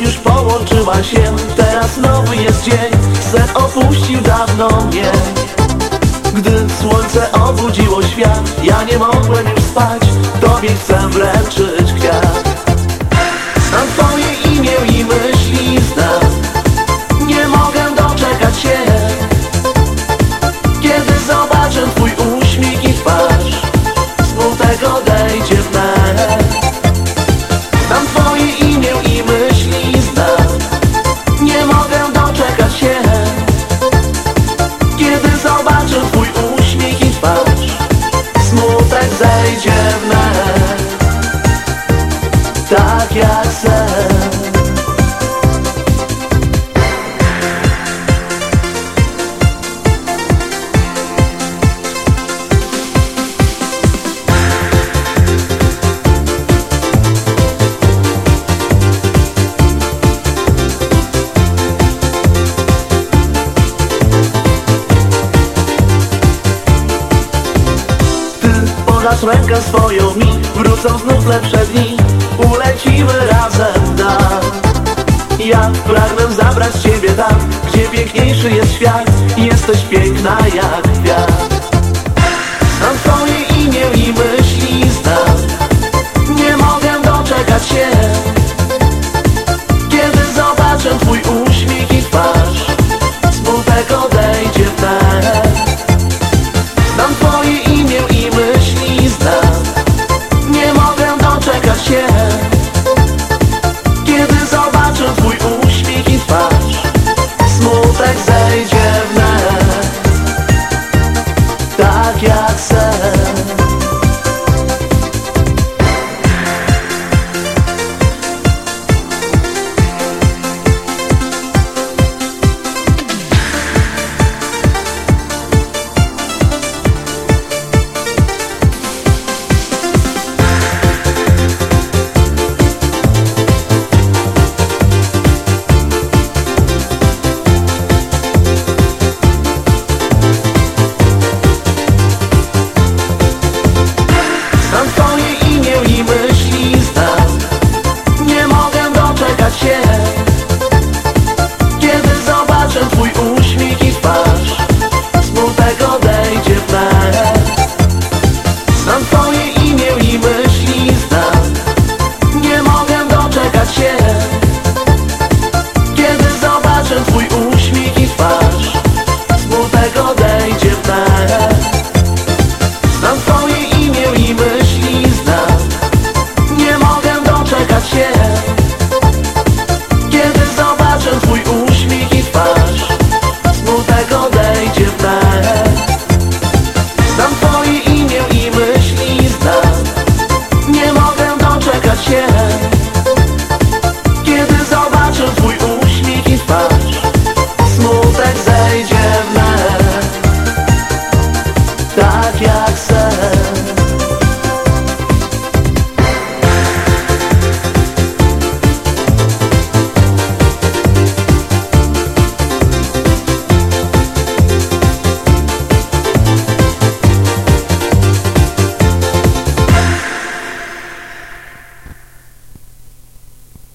już połączyła się. Teraz nowy jest dzień, sen opuścił dawno mnie. Gdy słońce obudziło świat, ja nie mogłem już spać. Tobie chcę wręczyć kwiat. Podasz rękę swoją mi Wrócą znów lepsze dni. Ulecimy razem tam Ja pragnę zabrać ciebie tam Gdzie piękniejszy jest świat. Jesteś piękna jak kwiat так як все.